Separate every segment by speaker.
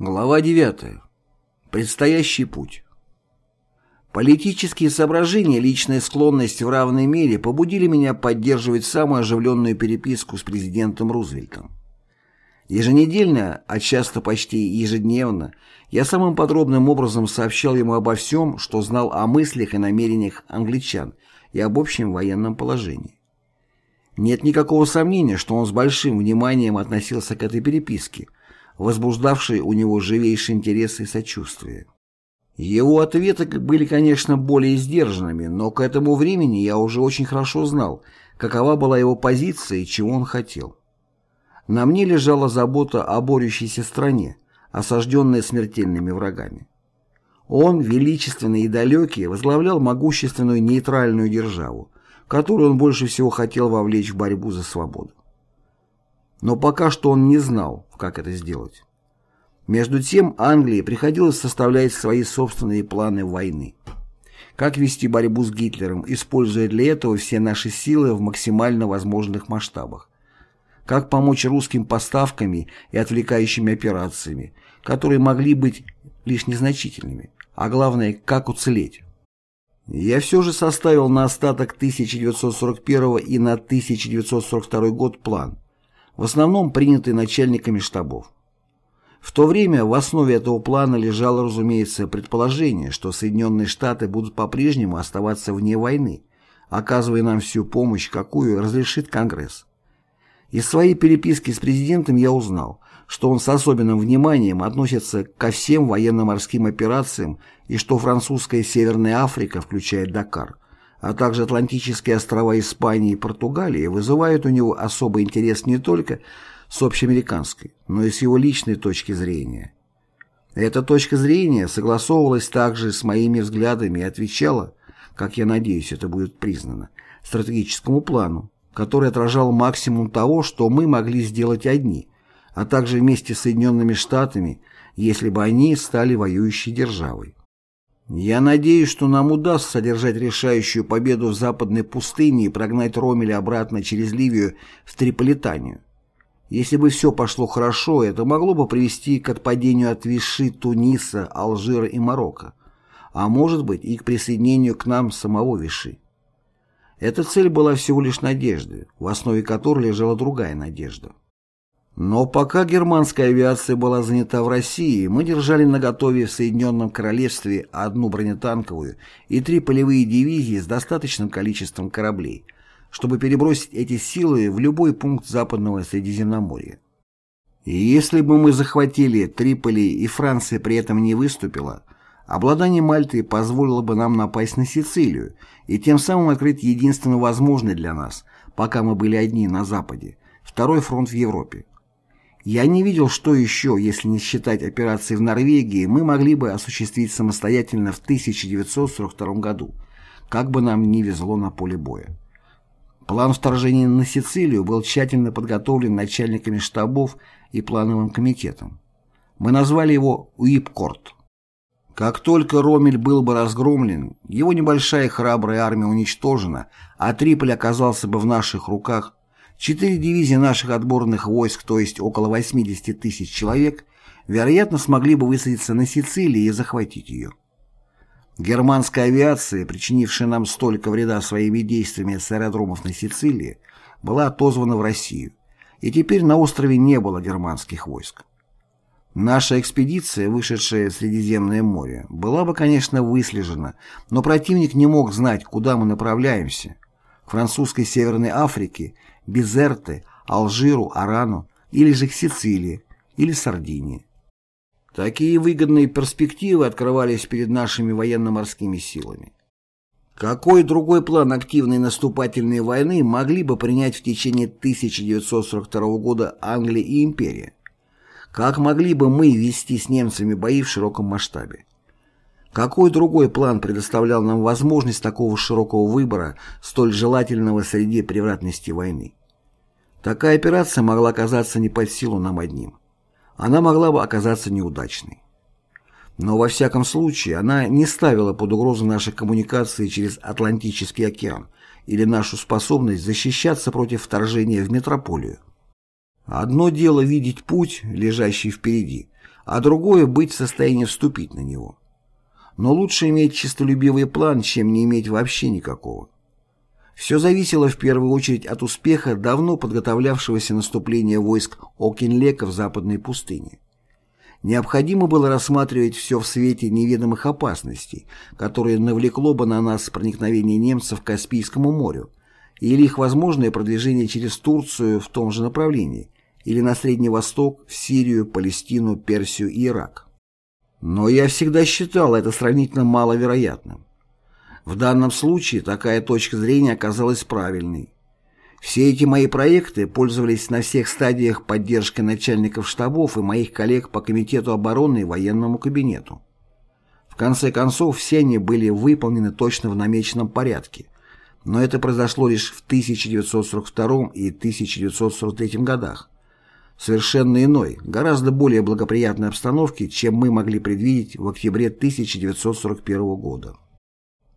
Speaker 1: Глава 9. Предстоящий путь. Политические соображения, личная склонность в равной мере побудили меня поддерживать самую оживленную переписку с президентом Рузвельтом. Еженедельно, а часто почти ежедневно, я самым подробным образом сообщал ему обо всем, что знал о мыслях и намерениях англичан и об общем военном положении. Нет никакого сомнения, что он с большим вниманием относился к этой переписке, возбуждавшей у него живейший интерес и сочувствие. Его ответы были, конечно, более сдержанными, но к этому времени я уже очень хорошо знал, какова была его позиция и чего он хотел. На мне лежала забота о борющейся стране, осажденной смертельными врагами. Он, величественный и далекий, возглавлял могущественную нейтральную державу, которую он больше всего хотел вовлечь в борьбу за свободу. Но пока что он не знал, как это сделать. Между тем Англии приходилось составлять свои собственные планы войны. Как вести борьбу с Гитлером, используя для этого все наши силы в максимально возможных масштабах? Как помочь русским поставками и отвлекающими операциями, которые могли быть лишь незначительными? А главное, как уцелеть? Я все же составил на остаток 1941 и на 1942 год план, в основном принятый начальниками штабов. В то время в основе этого плана лежало, разумеется, предположение, что Соединенные Штаты будут по-прежнему оставаться вне войны, оказывая нам всю помощь, какую разрешит Конгресс. Из своей переписки с президентом я узнал, что он с особенным вниманием относится ко всем военно-морским операциям и что французская Северная Африка, включая Дакар, а также Атлантические острова Испании и Португалии вызывают у него особый интерес не только с общеамериканской, но и с его личной точки зрения. Эта точка зрения согласовывалась также с моими взглядами и отвечала, как я надеюсь это будет признано, стратегическому плану, который отражал максимум того, что мы могли сделать одни, а также вместе с Соединенными Штатами, если бы они стали воюющей державой. Я надеюсь, что нам удастся содержать решающую победу в западной пустыне и прогнать Ромеля обратно через Ливию в Триполитанию. Если бы все пошло хорошо, это могло бы привести к отпадению от Виши, Туниса, Алжира и Марокко, а может быть и к присоединению к нам самого Виши. Эта цель была всего лишь надеждой, в основе которой лежала другая надежда. Но пока германская авиация была занята в России, мы держали наготове в Соединенном Королевстве одну бронетанковую и три полевые дивизии с достаточным количеством кораблей, чтобы перебросить эти силы в любой пункт западного Средиземноморья. И если бы мы захватили Триполи и Франция при этом не выступила, обладание Мальтой позволило бы нам напасть на Сицилию и тем самым открыть единственно возможный для нас, пока мы были одни на Западе, второй фронт в Европе. Я не видел, что еще, если не считать операции в Норвегии, мы могли бы осуществить самостоятельно в 1942 году, как бы нам ни везло на поле боя. План вторжения на Сицилию был тщательно подготовлен начальниками штабов и плановым комитетом. Мы назвали его Уипкорт. Как только Ромель был бы разгромлен, его небольшая храбрая армия уничтожена, а Триполь оказался бы в наших руках, Четыре дивизии наших отборных войск, то есть около 80 тысяч человек, вероятно, смогли бы высадиться на Сицилии и захватить ее. Германская авиация, причинившая нам столько вреда своими действиями с аэродромов на Сицилии, была отозвана в Россию, и теперь на острове не было германских войск. Наша экспедиция, вышедшая в Средиземное море, была бы, конечно, выслежена, но противник не мог знать, куда мы направляемся. К французской Северной Африке Безерте, Алжиру, Арану или же к Сицилии или Сардинии. Такие выгодные перспективы открывались перед нашими военно-морскими силами. Какой другой план активной наступательной войны могли бы принять в течение 1942 года Англия и Империя? Как могли бы мы вести с немцами бои в широком масштабе? Какой другой план предоставлял нам возможность такого широкого выбора, столь желательного среди превратности войны? Такая операция могла оказаться не под силу нам одним. Она могла бы оказаться неудачной. Но во всяком случае она не ставила под угрозу наши коммуникации через Атлантический океан или нашу способность защищаться против вторжения в метрополию. Одно дело видеть путь, лежащий впереди, а другое – быть в состоянии вступить на него. Но лучше иметь честолюбивый план, чем не иметь вообще никакого. Все зависело в первую очередь от успеха давно подготовлявшегося наступления войск Окинлека в западной пустыне. Необходимо было рассматривать все в свете неведомых опасностей, которые навлекло бы на нас проникновение немцев к Каспийскому морю, или их возможное продвижение через Турцию в том же направлении, или на Средний Восток, в Сирию, Палестину, Персию и Ирак. Но я всегда считал это сравнительно маловероятным. В данном случае такая точка зрения оказалась правильной. Все эти мои проекты пользовались на всех стадиях поддержкой начальников штабов и моих коллег по Комитету обороны и военному кабинету. В конце концов, все они были выполнены точно в намеченном порядке, но это произошло лишь в 1942 и 1943 годах, совершенно иной, гораздо более благоприятной обстановке, чем мы могли предвидеть в октябре 1941 года.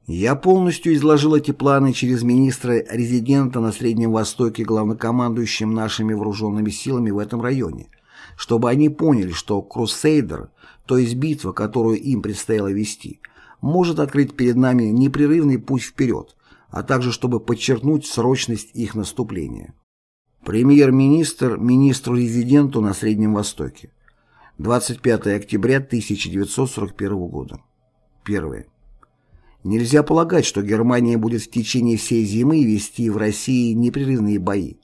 Speaker 1: Я полностью изложил эти планы через министра-резидента на Среднем Востоке главнокомандующим нашими вооруженными силами в этом районе, чтобы они поняли, что «Крусейдер», то есть битва, которую им предстояло вести, может открыть перед нами непрерывный путь вперед, а также чтобы подчеркнуть срочность их наступления. Премьер-министр министру-резиденту на Среднем Востоке. 25 октября 1941 года. Первое. Нельзя полагать, что Германия будет в течение всей зимы вести в России непрерывные бои.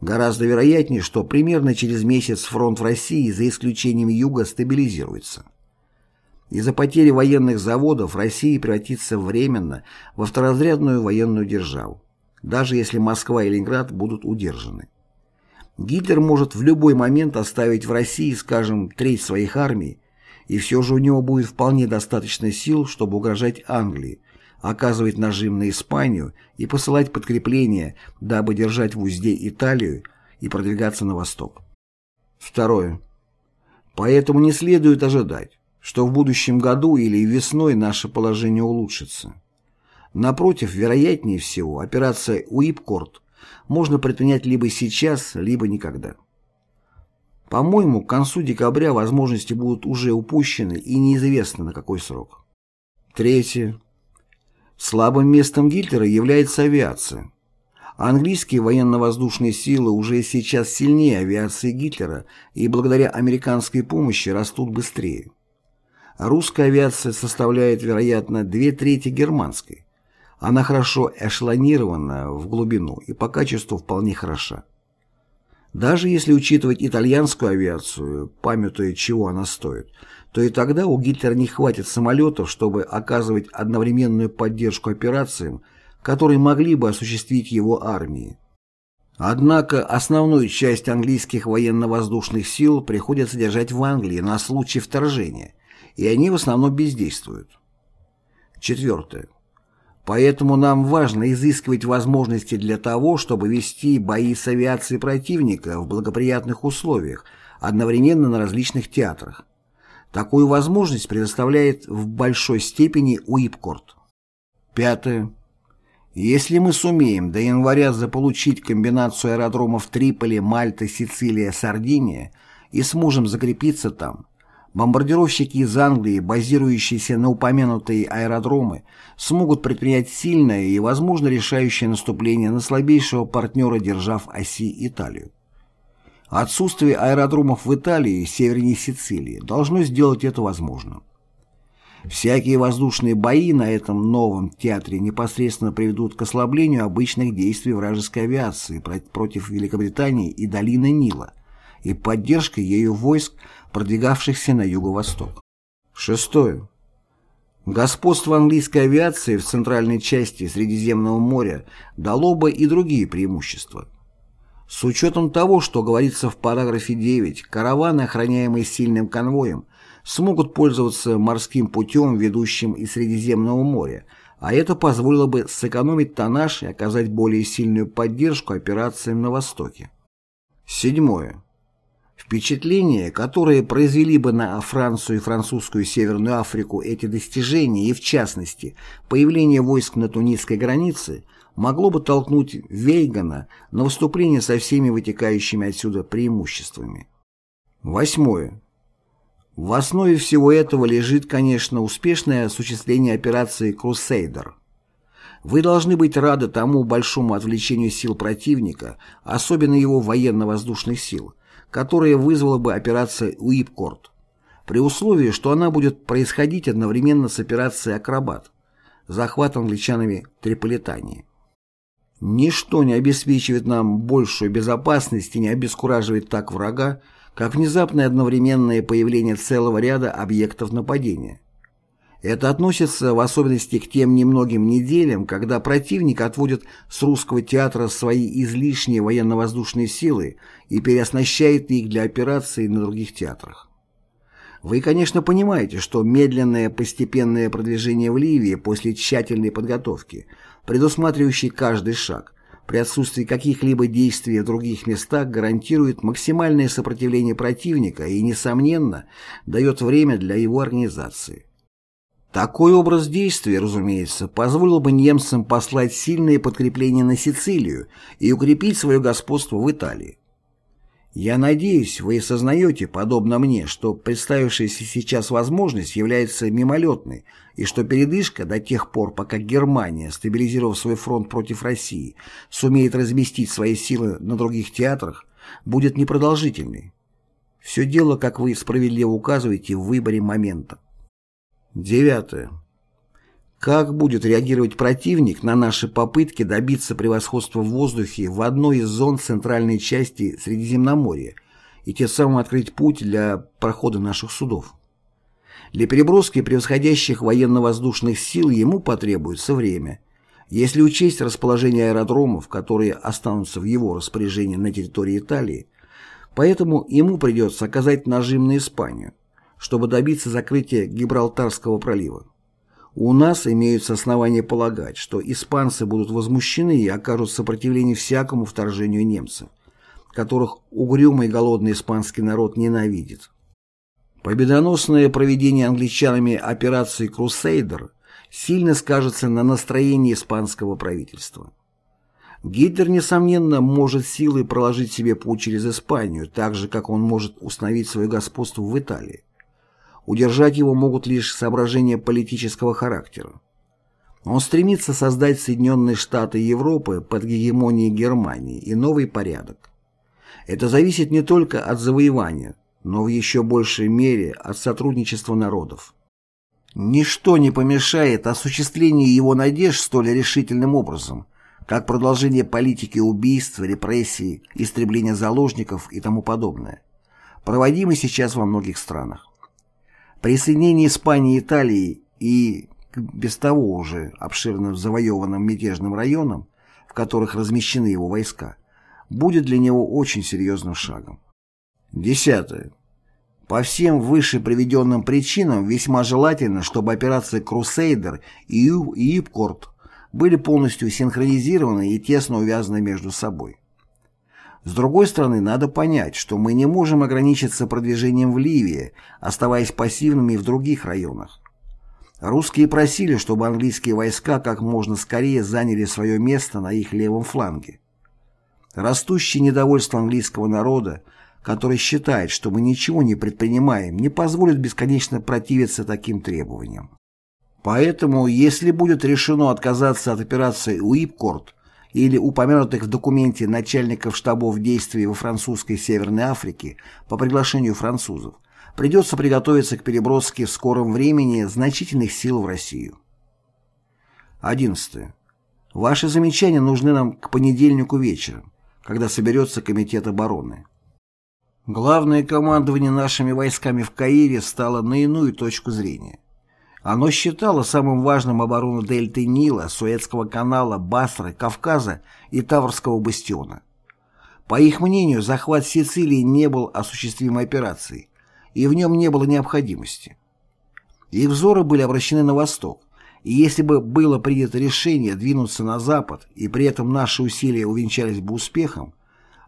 Speaker 1: Гораздо вероятнее, что примерно через месяц фронт в России, за исключением юга, стабилизируется. Из-за потери военных заводов Россия превратится временно во второзрядную военную державу, даже если Москва и Ленинград будут удержаны. Гитлер может в любой момент оставить в России, скажем, треть своих армий и все же у него будет вполне достаточно сил, чтобы угрожать Англии, оказывать нажим на Испанию и посылать подкрепления, дабы держать в узде Италию и продвигаться на восток. Второе. Поэтому не следует ожидать, что в будущем году или весной наше положение улучшится. Напротив, вероятнее всего, операция Уипкорт можно предпринять либо сейчас, либо никогда. По-моему, к концу декабря возможности будут уже упущены и неизвестно на какой срок. Третье. Слабым местом Гитлера является авиация. Английские военно-воздушные силы уже сейчас сильнее авиации Гитлера и благодаря американской помощи растут быстрее. Русская авиация составляет, вероятно, две трети германской. Она хорошо эшелонирована в глубину и по качеству вполне хороша. Даже если учитывать итальянскую авиацию, памятуя, чего она стоит, то и тогда у Гитлера не хватит самолетов, чтобы оказывать одновременную поддержку операциям, которые могли бы осуществить его армии. Однако основную часть английских военно-воздушных сил приходится держать в Англии на случай вторжения, и они в основном бездействуют. Четвертое. Поэтому нам важно изыскивать возможности для того, чтобы вести бои с авиацией противника в благоприятных условиях, одновременно на различных театрах. Такую возможность предоставляет в большой степени УИПКОРТ. Пятое. Если мы сумеем до января заполучить комбинацию аэродромов Триполи, Мальта, Сицилия, Сардиния и сможем закрепиться там, Бомбардировщики из Англии, базирующиеся на упомянутые аэродромы, смогут предпринять сильное и, возможно, решающее наступление на слабейшего партнера, держав оси Италию. Отсутствие аэродромов в Италии и севернее Сицилии должно сделать это возможным. Всякие воздушные бои на этом новом театре непосредственно приведут к ослаблению обычных действий вражеской авиации против Великобритании и долины Нила и поддержкой ею войск продвигавшихся на юго-восток. Шестое. Господство английской авиации в центральной части Средиземного моря дало бы и другие преимущества. С учетом того, что говорится в параграфе 9, караваны, охраняемые сильным конвоем, смогут пользоваться морским путем, ведущим из Средиземного моря, а это позволило бы сэкономить тоннаж и оказать более сильную поддержку операциям на Востоке. Седьмое. Впечатление, которое произвели бы на Францию и французскую Северную Африку эти достижения и, в частности, появление войск на тунисской границе, могло бы толкнуть Вейгана на выступление со всеми вытекающими отсюда преимуществами. Восьмое. В основе всего этого лежит, конечно, успешное осуществление операции «Крусейдер». Вы должны быть рады тому большому отвлечению сил противника, особенно его военно-воздушных сил, которое вызвала бы операция «Уипкорт», при условии, что она будет происходить одновременно с операцией «Акробат», захват англичанами Триполитании. Ничто не обеспечивает нам большую безопасность и не обескураживает так врага, как внезапное одновременное появление целого ряда объектов нападения. Это относится в особенности к тем немногим неделям, когда противник отводит с русского театра свои излишние военно-воздушные силы и переоснащает их для операций на других театрах. Вы, конечно, понимаете, что медленное постепенное продвижение в Ливии после тщательной подготовки, предусматривающей каждый шаг, при отсутствии каких-либо действий в других местах гарантирует максимальное сопротивление противника и, несомненно, дает время для его организации. Такой образ действия, разумеется, позволил бы немцам послать сильные подкрепления на Сицилию и укрепить свое господство в Италии. Я надеюсь, вы сознаете, подобно мне, что представившаяся сейчас возможность является мимолетной и что передышка до тех пор, пока Германия, стабилизировав свой фронт против России, сумеет разместить свои силы на других театрах, будет непродолжительной. Все дело, как вы справедливо указываете, в выборе момента. Девятое. Как будет реагировать противник на наши попытки добиться превосходства в воздухе в одной из зон центральной части Средиземноморья и тем самым открыть путь для прохода наших судов? Для переброски превосходящих военно-воздушных сил ему потребуется время. Если учесть расположение аэродромов, которые останутся в его распоряжении на территории Италии, поэтому ему придется оказать нажим на Испанию, чтобы добиться закрытия Гибралтарского пролива. У нас имеются основания полагать, что испанцы будут возмущены и окажут сопротивление всякому вторжению немцев, которых угрюмый голодный испанский народ ненавидит. Победоносное проведение англичанами операции «Крусейдер» сильно скажется на настроении испанского правительства. Гитлер, несомненно, может силой проложить себе путь через Испанию, так же, как он может установить свое господство в Италии. Удержать его могут лишь соображения политического характера. Он стремится создать Соединенные Штаты Европы под гегемонией Германии и новый порядок. Это зависит не только от завоевания, но в еще большей мере от сотрудничества народов. Ничто не помешает осуществлению его надежд столь решительным образом, как продолжение политики убийств, репрессий, истребления заложников и тому подобное, проводимой сейчас во многих странах. Присоединение Испании и Италии и без того уже обширно завоеванным мятежным районам, в которых размещены его войска, будет для него очень серьезным шагом. Десятое. По всем выше приведенным причинам весьма желательно, чтобы операции «Крусейдер» и «Юпкорт» были полностью синхронизированы и тесно увязаны между собой. С другой стороны, надо понять, что мы не можем ограничиться продвижением в Ливии, оставаясь пассивными в других районах. Русские просили, чтобы английские войска как можно скорее заняли свое место на их левом фланге. Растущее недовольство английского народа, который считает, что мы ничего не предпринимаем, не позволит бесконечно противиться таким требованиям. Поэтому, если будет решено отказаться от операции «Уипкорт», или упомянутых в документе начальников штабов действий во французской Северной Африке по приглашению французов, придется приготовиться к переброске в скором времени значительных сил в Россию. 11. Ваши замечания нужны нам к понедельнику вечером, когда соберется Комитет обороны. Главное командование нашими войсками в Каире стало на иную точку зрения. Оно считало самым важным оборону дельты Нила, Суэцкого канала, Басры, Кавказа и Таврского бастиона. По их мнению, захват Сицилии не был осуществимой операцией, и в нем не было необходимости. Их взоры были обращены на восток, и если бы было принято решение двинуться на запад, и при этом наши усилия увенчались бы успехом,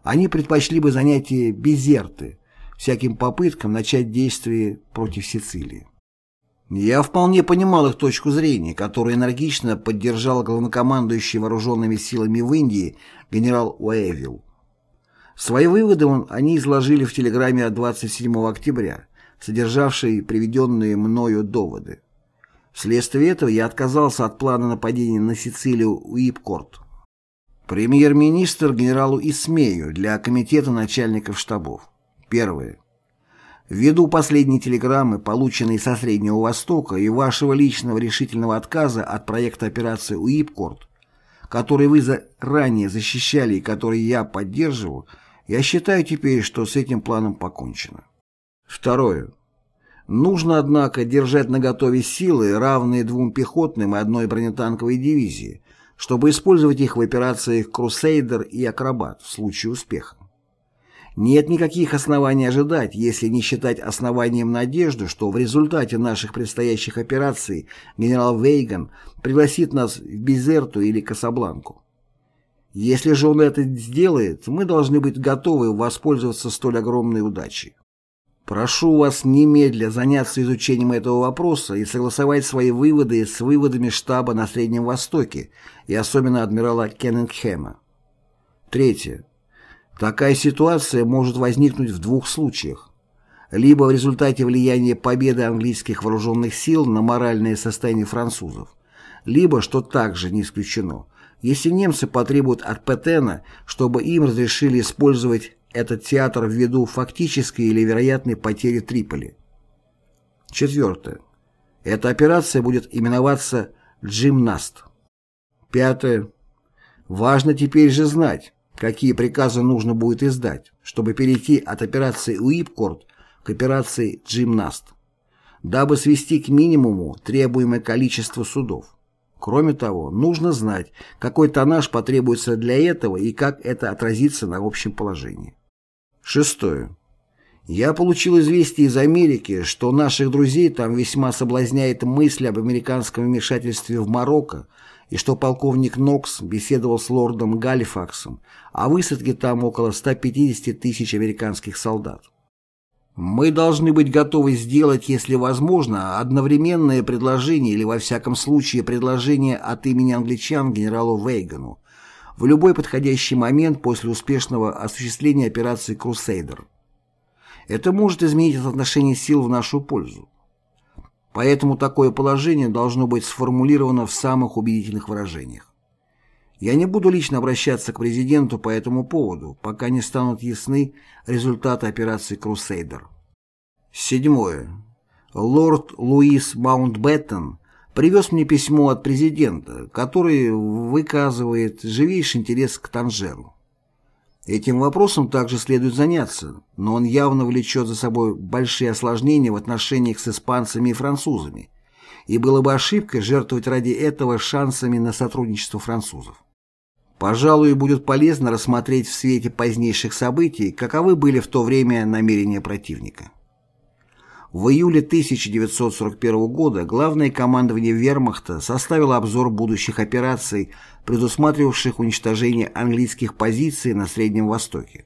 Speaker 1: они предпочли бы занятие Безерты, всяким попыткам начать действия против Сицилии. Я вполне понимал их точку зрения, которую энергично поддержал главнокомандующий вооруженными силами в Индии генерал Уэйвилл. Свои выводы он, они изложили в телеграмме от 27 октября, содержавший приведенные мною доводы. Вследствие этого я отказался от плана нападения на Сицилию Уипкорт. Премьер-министр генералу Исмею для Комитета начальников штабов. Первое. Ввиду последней телеграммы, полученной со Среднего Востока, и вашего личного решительного отказа от проекта операции Уипкорт, который вы ранее защищали и который я поддерживал, я считаю теперь, что с этим планом покончено. Второе. Нужно, однако, держать наготове силы, равные двум пехотным и одной бронетанковой дивизии, чтобы использовать их в операциях «Крусейдер» и «Акробат» в случае успеха. Нет никаких оснований ожидать, если не считать основанием надежду, что в результате наших предстоящих операций генерал Вейган пригласит нас в Безерту или Касабланку. Если же он это сделает, мы должны быть готовы воспользоваться столь огромной удачей. Прошу вас немедля заняться изучением этого вопроса и согласовать свои выводы с выводами штаба на Среднем Востоке и особенно адмирала Кеннингхэма. Третье. Такая ситуация может возникнуть в двух случаях. Либо в результате влияния победы английских вооруженных сил на моральное состояние французов, либо, что также не исключено, если немцы потребуют от Петена, чтобы им разрешили использовать этот театр ввиду фактической или вероятной потери Триполи. Четвертое. Эта операция будет именоваться «Джимнаст». Пятое. Важно теперь же знать, какие приказы нужно будет издать, чтобы перейти от операции Уипкорт к операции Джимнаст, дабы свести к минимуму требуемое количество судов. Кроме того, нужно знать, какой тоннаж потребуется для этого и как это отразится на общем положении. Шестое. Я получил известие из Америки, что наших друзей там весьма соблазняет мысль об американском вмешательстве в Марокко и что полковник Нокс беседовал с лордом Галифаксом о высадке там около 150 тысяч американских солдат. Мы должны быть готовы сделать, если возможно, одновременное предложение или, во всяком случае, предложение от имени англичан генералу Вейгану в любой подходящий момент после успешного осуществления операции «Крусейдер». Это может изменить отношение сил в нашу пользу. Поэтому такое положение должно быть сформулировано в самых убедительных выражениях. Я не буду лично обращаться к президенту по этому поводу, пока не станут ясны результаты операции «Крусейдер». Седьмое. Лорд Луис Маунтбеттен привез мне письмо от президента, который выказывает живейший интерес к Танжеру. Этим вопросом также следует заняться, но он явно влечет за собой большие осложнения в отношениях с испанцами и французами, и было бы ошибкой жертвовать ради этого шансами на сотрудничество французов. Пожалуй, будет полезно рассмотреть в свете позднейших событий, каковы были в то время намерения противника. В июле 1941 года Главное командование Вермахта составило обзор будущих операций, предусматривавших уничтожение английских позиций на Среднем Востоке.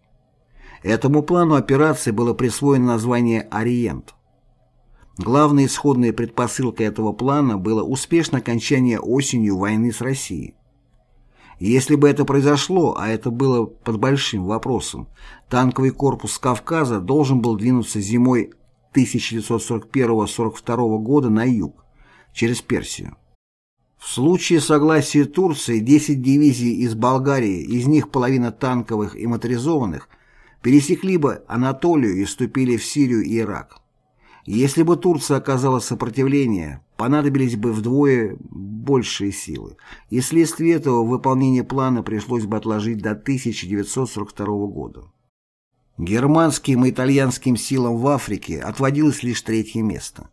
Speaker 1: Этому плану операции было присвоено название «Ориент». Главной исходной предпосылкой этого плана было успешное окончание осенью войны с Россией. Если бы это произошло, а это было под большим вопросом, танковый корпус Кавказа должен был двинуться зимой 1941-42 года на юг, через Персию. В случае согласия Турции 10 дивизий из Болгарии, из них половина танковых и моторизованных, пересекли бы Анатолию и вступили в Сирию и Ирак. Если бы Турция оказала сопротивление, понадобились бы вдвое большие силы, и вследствие этого выполнение плана пришлось бы отложить до 1942 года. Германским и итальянским силам в Африке отводилось лишь третье место.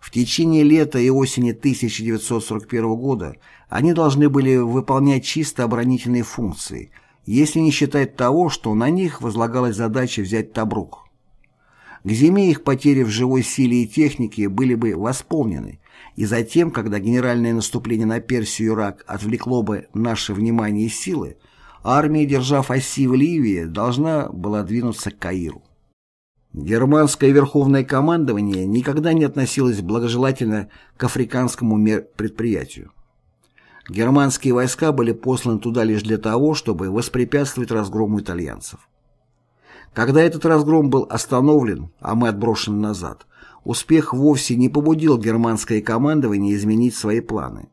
Speaker 1: В течение лета и осени 1941 года они должны были выполнять чисто оборонительные функции, если не считать того, что на них возлагалась задача взять Табрук. К зиме их потери в живой силе и технике были бы восполнены, и затем, когда генеральное наступление на Персию и Ирак отвлекло бы наше внимание и силы, армия, держав оси в Ливии, должна была двинуться к Каиру. Германское верховное командование никогда не относилось благожелательно к африканскому предприятию. Германские войска были посланы туда лишь для того, чтобы воспрепятствовать разгрому итальянцев. Когда этот разгром был остановлен, а мы отброшены назад, успех вовсе не побудил германское командование изменить свои планы.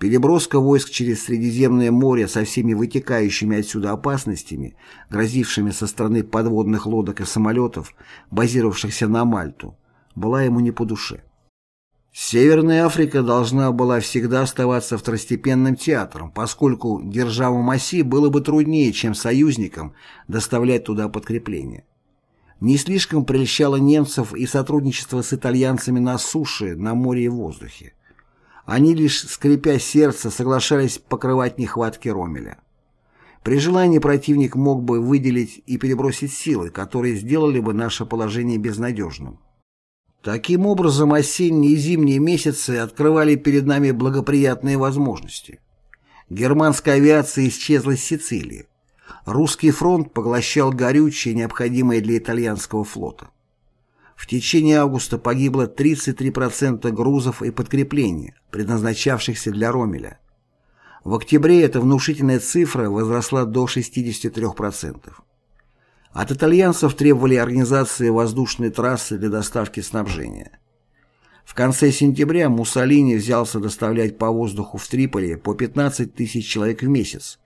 Speaker 1: Переброска войск через Средиземное море со всеми вытекающими отсюда опасностями, грозившими со стороны подводных лодок и самолетов, базировавшихся на Мальту, была ему не по душе. Северная Африка должна была всегда оставаться второстепенным театром, поскольку державам оси было бы труднее, чем союзникам, доставлять туда подкрепление. Не слишком прельщало немцев и сотрудничество с итальянцами на суше, на море и воздухе. Они лишь, скрипя сердце, соглашались покрывать нехватки Ромеля. При желании противник мог бы выделить и перебросить силы, которые сделали бы наше положение безнадежным. Таким образом, осенние и зимние месяцы открывали перед нами благоприятные возможности. Германская авиация исчезла с Сицилии. Русский фронт поглощал горючее, необходимое для итальянского флота. В течение августа погибло 33% грузов и подкреплений, предназначавшихся для Ромеля. В октябре эта внушительная цифра возросла до 63%. От итальянцев требовали организации воздушной трассы для доставки снабжения. В конце сентября Муссолини взялся доставлять по воздуху в Триполи по 15 тысяч человек в месяц,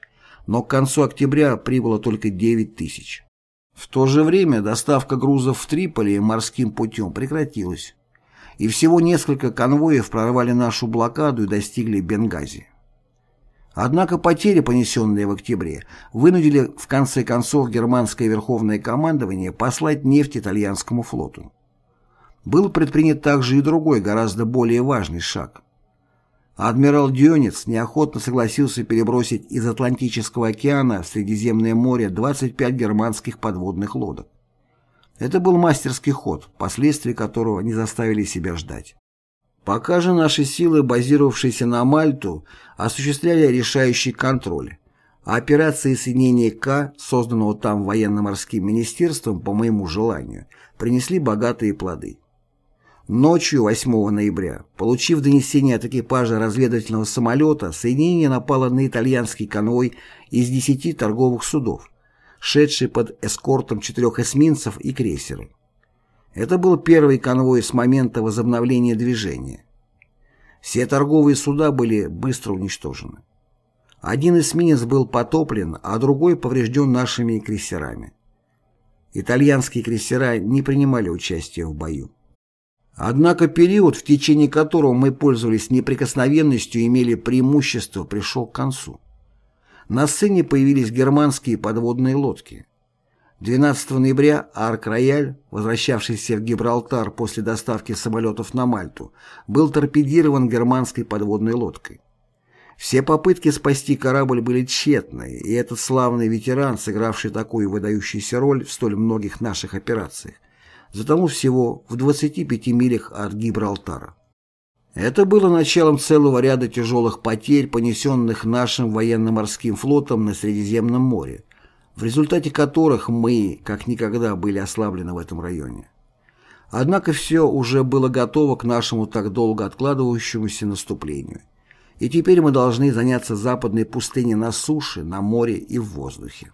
Speaker 1: но к концу октября прибыло только 9 тысяч. В то же время доставка грузов в Триполи морским путем прекратилась, и всего несколько конвоев прорвали нашу блокаду и достигли Бенгази. Однако потери, понесенные в октябре, вынудили в конце концов германское верховное командование послать нефть итальянскому флоту. Был предпринят также и другой, гораздо более важный шаг. Адмирал Дёнец неохотно согласился перебросить из Атлантического океана в Средиземное море 25 германских подводных лодок. Это был мастерский ход, последствия которого не заставили себя ждать. Пока же наши силы, базировавшиеся на Мальту, осуществляли решающий контроль, а операции соединения К, созданного там военно-морским министерством по моему желанию, принесли богатые плоды. Ночью 8 ноября, получив донесение от экипажа разведывательного самолета, соединение напало на итальянский конвой из 10 торговых судов, шедший под эскортом четырех эсминцев и крейсеров. Это был первый конвой с момента возобновления движения. Все торговые суда были быстро уничтожены. Один эсминец был потоплен, а другой поврежден нашими крейсерами. Итальянские крейсера не принимали участия в бою. Однако период, в течение которого мы пользовались неприкосновенностью и имели преимущество, пришел к концу. На сцене появились германские подводные лодки. 12 ноября Арк-Рояль, возвращавшийся в Гибралтар после доставки самолетов на Мальту, был торпедирован германской подводной лодкой. Все попытки спасти корабль были тщетны, и этот славный ветеран, сыгравший такую выдающуюся роль в столь многих наших операциях, затонул всего в 25 милях от Гибралтара. Это было началом целого ряда тяжелых потерь, понесенных нашим военно-морским флотом на Средиземном море, в результате которых мы как никогда были ослаблены в этом районе. Однако все уже было готово к нашему так долго откладывающемуся наступлению. И теперь мы должны заняться западной пустыней на суше, на море и в воздухе.